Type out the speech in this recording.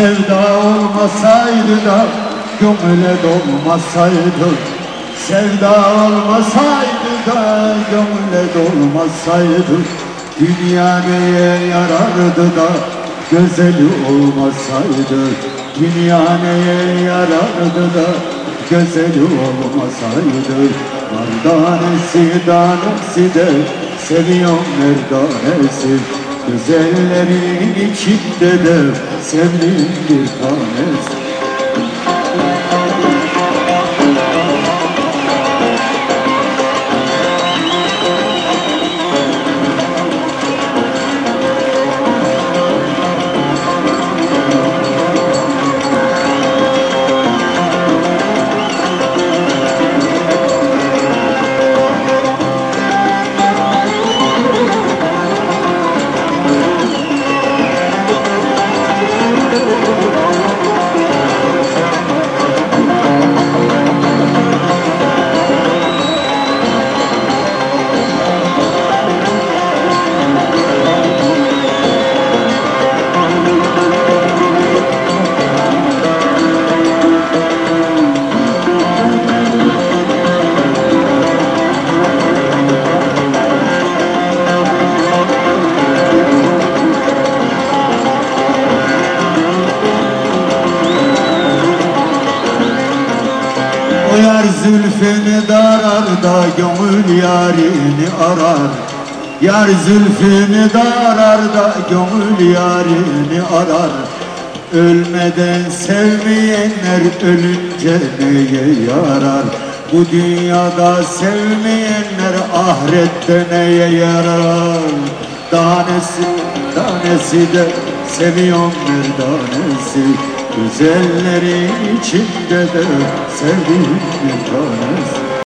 olmasaydı da Gönüle dolmasaydı Sevda olmasaydı da Gönüle dolmasaydı Dünya neye yarardı da Gözeli olmasaydı. Dünya neye yarardı da Gözeli olmasaydı. Merdanesi danesi de Seviyorum merdanesi Güzellerin içinde de Sevdiğim bir tanesi O yar zülfünü darar da gönül yarini arar. Yar zülfünü darar da gönül yarini arar. Ölmeden sevmeyenler ölünce neye yarar? Bu dünyada sevmeyenler ahirette neye yarar? Tanesi, tanesi de seviyorum merdanesi Güzellerin içinde de sevdiğim bir tanesi